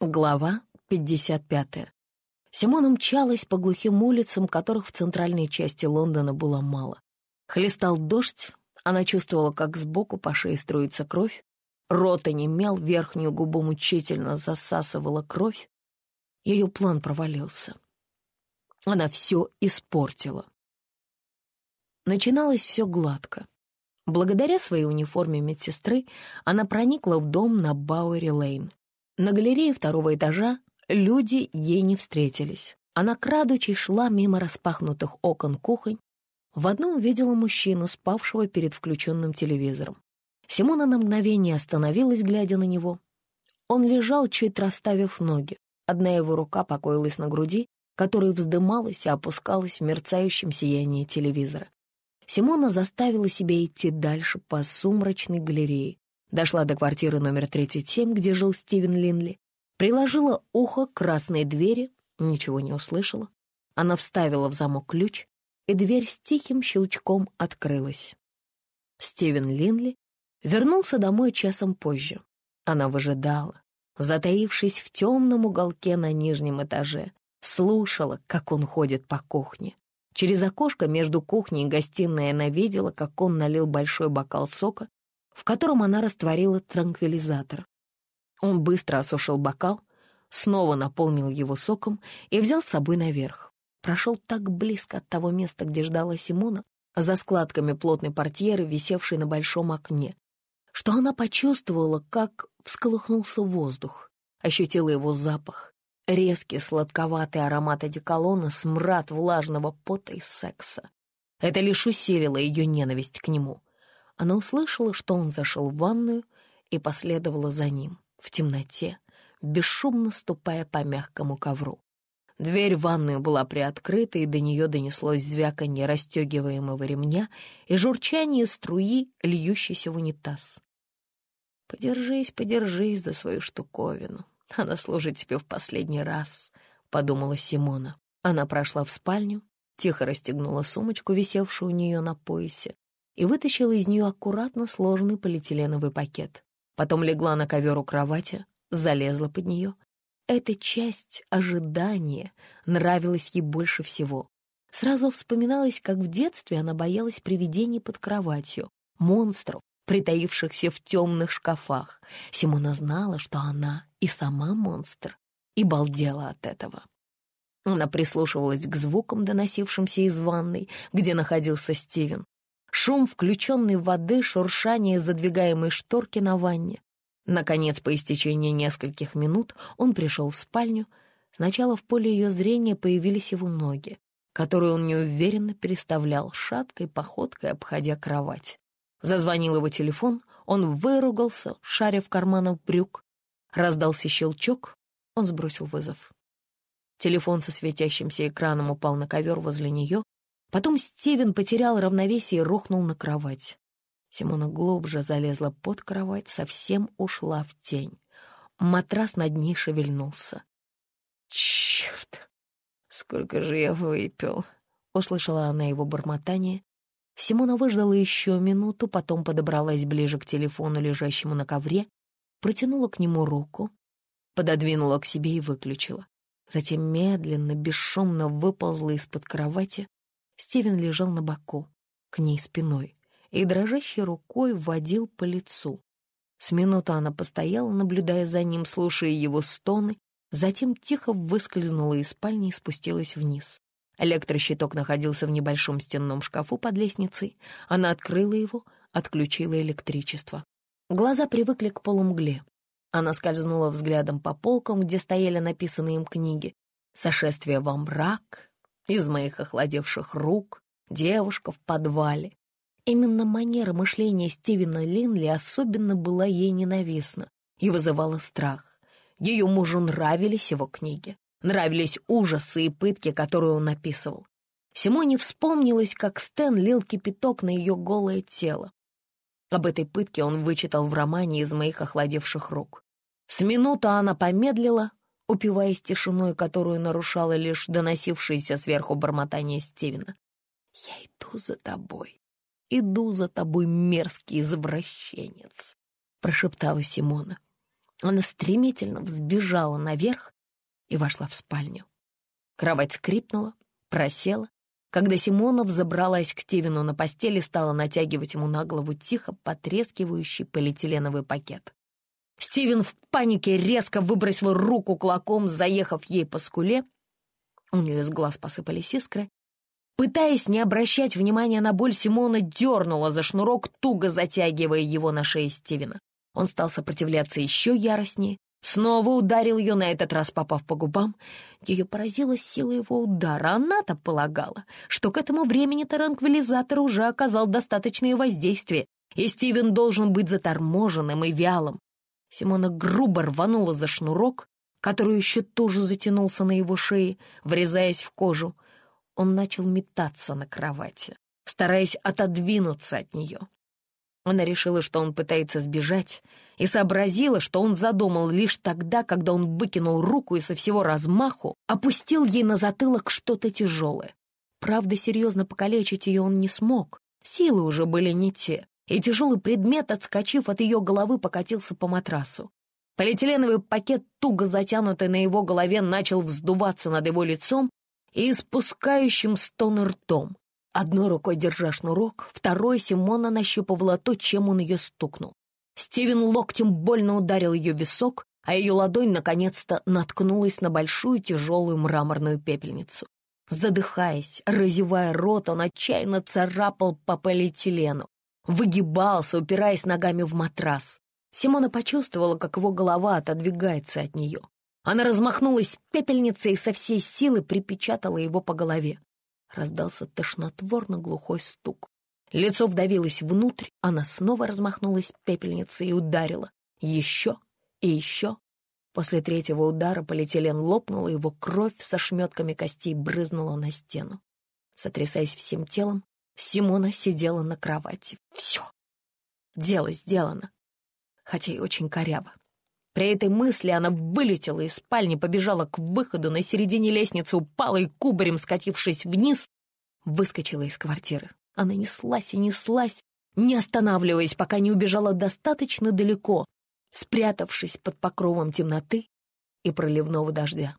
Глава 55. Симона мчалась по глухим улицам, которых в центральной части Лондона было мало. Хлестал дождь, она чувствовала, как сбоку по шее струится кровь, рот онемел, верхнюю губу мучительно засасывала кровь. Ее план провалился. Она все испортила. Начиналось все гладко. Благодаря своей униформе медсестры она проникла в дом на Бауэри-Лейн. На галерее второго этажа люди ей не встретились. Она, крадучи, шла мимо распахнутых окон кухонь. В одном увидела мужчину, спавшего перед включенным телевизором. Симона на мгновение остановилась, глядя на него. Он лежал, чуть расставив ноги. Одна его рука покоилась на груди, которая вздымалась и опускалась в мерцающем сиянии телевизора. Симона заставила себя идти дальше по сумрачной галерее. Дошла до квартиры номер 37, где жил Стивен Линли. Приложила ухо к красной двери, ничего не услышала. Она вставила в замок ключ, и дверь с тихим щелчком открылась. Стивен Линли вернулся домой часом позже. Она выжидала, затаившись в темном уголке на нижнем этаже, слушала, как он ходит по кухне. Через окошко между кухней и гостиной она видела, как он налил большой бокал сока в котором она растворила транквилизатор. Он быстро осушил бокал, снова наполнил его соком и взял с собой наверх. Прошел так близко от того места, где ждала Симона, за складками плотной портьеры, висевшей на большом окне, что она почувствовала, как всколыхнулся воздух, ощутила его запах, резкий сладковатый аромат одеколона, смрад влажного пота и секса. Это лишь усилило ее ненависть к нему — она услышала, что он зашел в ванную и последовала за ним, в темноте, бесшумно ступая по мягкому ковру. Дверь в ванную была приоткрыта, и до нее донеслось звяканье расстегиваемого ремня и журчание струи, льющейся в унитаз. «Подержись, подержись за свою штуковину. Она служит тебе в последний раз», — подумала Симона. Она прошла в спальню, тихо расстегнула сумочку, висевшую у нее на поясе, и вытащила из нее аккуратно сложенный полиэтиленовый пакет. Потом легла на ковер у кровати, залезла под нее. Эта часть ожидания нравилась ей больше всего. Сразу вспоминалось, как в детстве она боялась привидений под кроватью, монстров, притаившихся в темных шкафах. Симона знала, что она и сама монстр, и балдела от этого. Она прислушивалась к звукам, доносившимся из ванной, где находился Стивен. Шум включенной воды, шуршание задвигаемой шторки на ванне. Наконец, по истечении нескольких минут, он пришел в спальню. Сначала в поле ее зрения появились его ноги, которые он неуверенно переставлял шаткой походкой, обходя кровать. Зазвонил его телефон, он выругался, шаря в карманах брюк. Раздался щелчок, он сбросил вызов. Телефон со светящимся экраном упал на ковер возле нее, Потом Стивен потерял равновесие и рухнул на кровать. Симона глубже залезла под кровать, совсем ушла в тень. Матрас над ней шевельнулся. «Черт! Сколько же я выпил!» — услышала она его бормотание. Симона выждала еще минуту, потом подобралась ближе к телефону, лежащему на ковре, протянула к нему руку, пододвинула к себе и выключила. Затем медленно, бесшумно выползла из-под кровати, Стивен лежал на боку, к ней спиной, и дрожащей рукой водил по лицу. С минуту она постояла, наблюдая за ним, слушая его стоны, затем тихо выскользнула из спальни и спустилась вниз. Электрощиток находился в небольшом стенном шкафу под лестницей. Она открыла его, отключила электричество. Глаза привыкли к полумгле. Она скользнула взглядом по полкам, где стояли написанные им книги. «Сошествие во мрак», из моих охладевших рук, девушка в подвале. Именно манера мышления Стивена Линли особенно была ей ненавистна и вызывала страх. Ее мужу нравились его книги, нравились ужасы и пытки, которые он описывал. Симоне вспомнилось, как Стэн лил кипяток на ее голое тело. Об этой пытке он вычитал в романе из моих охладевших рук. С минуту она помедлила, упиваясь тишиной, которую нарушало лишь доносившееся сверху бормотание Стивена. «Я иду за тобой, иду за тобой, мерзкий извращенец», — прошептала Симона. Она стремительно взбежала наверх и вошла в спальню. Кровать скрипнула, просела, когда Симонов забралась к Стивену на постели стала натягивать ему на голову тихо потрескивающий полиэтиленовый пакет. Стивен в панике резко выбросил руку кулаком, заехав ей по скуле. У нее из глаз посыпались искры. Пытаясь не обращать внимания на боль, Симона дернула за шнурок, туго затягивая его на шее Стивена. Он стал сопротивляться еще яростнее, снова ударил ее, на этот раз попав по губам. Ее поразила сила его удара. Она-то полагала, что к этому времени таранквилизатор уже оказал достаточное воздействие, и Стивен должен быть заторможенным и вялым. Симона грубо рванула за шнурок, который еще тоже затянулся на его шее, врезаясь в кожу. Он начал метаться на кровати, стараясь отодвинуться от нее. Она решила, что он пытается сбежать, и сообразила, что он задумал лишь тогда, когда он выкинул руку и со всего размаху опустил ей на затылок что-то тяжелое. Правда, серьезно покалечить ее он не смог, силы уже были не те, и тяжелый предмет, отскочив от ее головы, покатился по матрасу. Полиэтиленовый пакет, туго затянутый на его голове, начал вздуваться над его лицом и испускающим стон ртом. Одной рукой держа шнурок, второй Симона нащупывала то, чем он ее стукнул. Стивен локтем больно ударил ее висок, а ее ладонь наконец-то наткнулась на большую тяжелую мраморную пепельницу. Задыхаясь, разевая рот, он отчаянно царапал по полиэтилену выгибался, упираясь ногами в матрас. Симона почувствовала, как его голова отодвигается от нее. Она размахнулась пепельницей и со всей силы припечатала его по голове. Раздался тошнотворно-глухой стук. Лицо вдавилось внутрь, она снова размахнулась пепельницей и ударила. Еще и еще. После третьего удара полиэтилен лопнул, и его кровь со шметками костей брызнула на стену. Сотрясаясь всем телом, Симона сидела на кровати. Все. Дело сделано. Хотя и очень коряво. При этой мысли она вылетела из спальни, побежала к выходу, на середине лестницы упала и кубарем, скатившись вниз, выскочила из квартиры. Она неслась и неслась, не останавливаясь, пока не убежала достаточно далеко, спрятавшись под покровом темноты и проливного дождя.